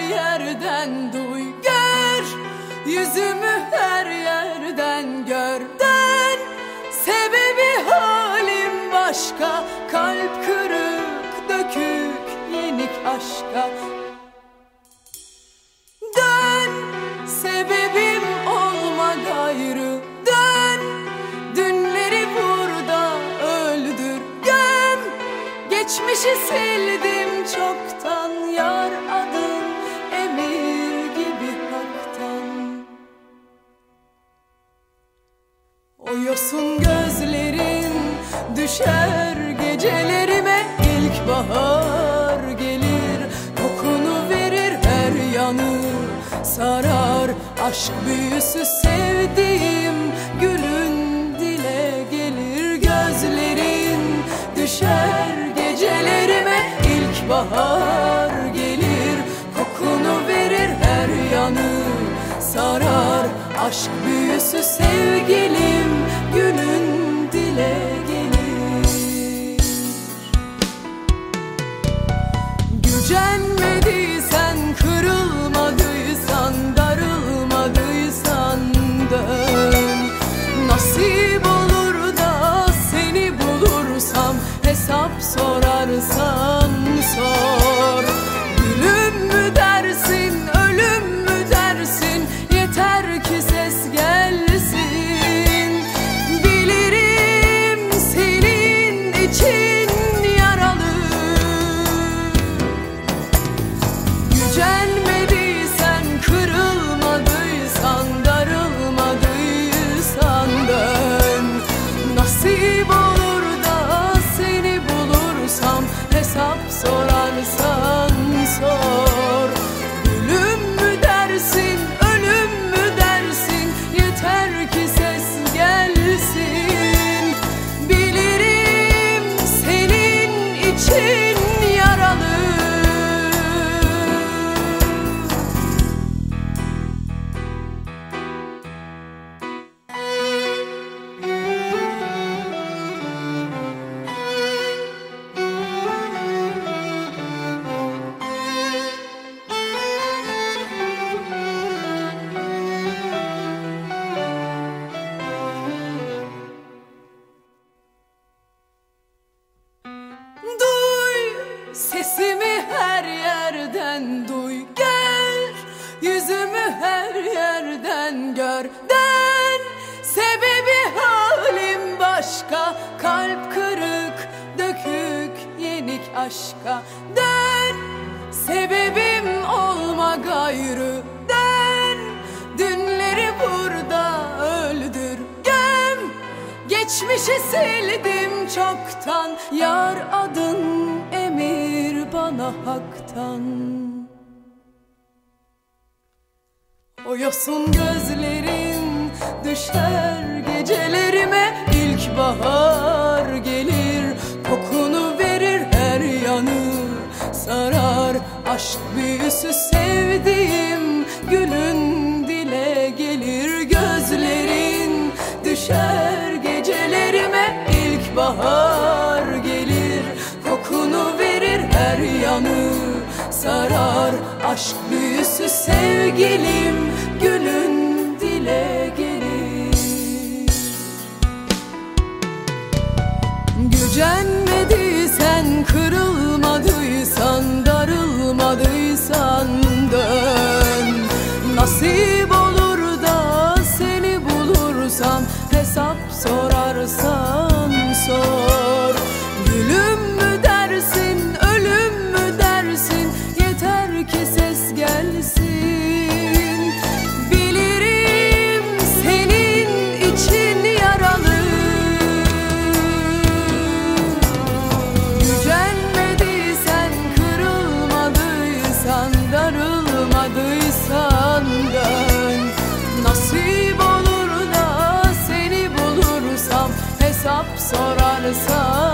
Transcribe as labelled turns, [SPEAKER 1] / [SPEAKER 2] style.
[SPEAKER 1] yerden duy gör. Yüzümü her yerden gör den Sebebi halim başka Kalp kırık dökük yenik aşka. Dön sebebim olma gayrı Dön dünleri burada öldür Göm geçmişi sildim çoktan O yosun gözlerin düşer gecelerime. İlkbahar gelir Kokunu verir her yanı. Sarar Aşk büyüsü sevdiğim gülün Aşk büyüsü sevgilim gülün dile gelir. Gücenmediysen, kırılmadıysan, darılmadıysan dön. Nasip olur da seni bulursam hesap sorarsan sor sesimi her yerden duy gel Yüzümü her yerden gör. Den Sebebi halim başka. Kalp kırık dökük yenik aşka. Den Sebebim olma gayrı. Den Dünleri burada öldür. Göm Geçmişi sildim çoktan. Yar adın bana haktan. O yosun gözlerin düşer gecelerime ilkbahar gelir. Kokunu verir her yanı sarar Aşk büyüsü sevdiğim. Gülün dile gelir Gözlerin düşer gecelerime ilkbahar sarar Aşk büyüsü sevgilim darılmadıysan dön Nasip olur da seni bulursam hesap sorarsan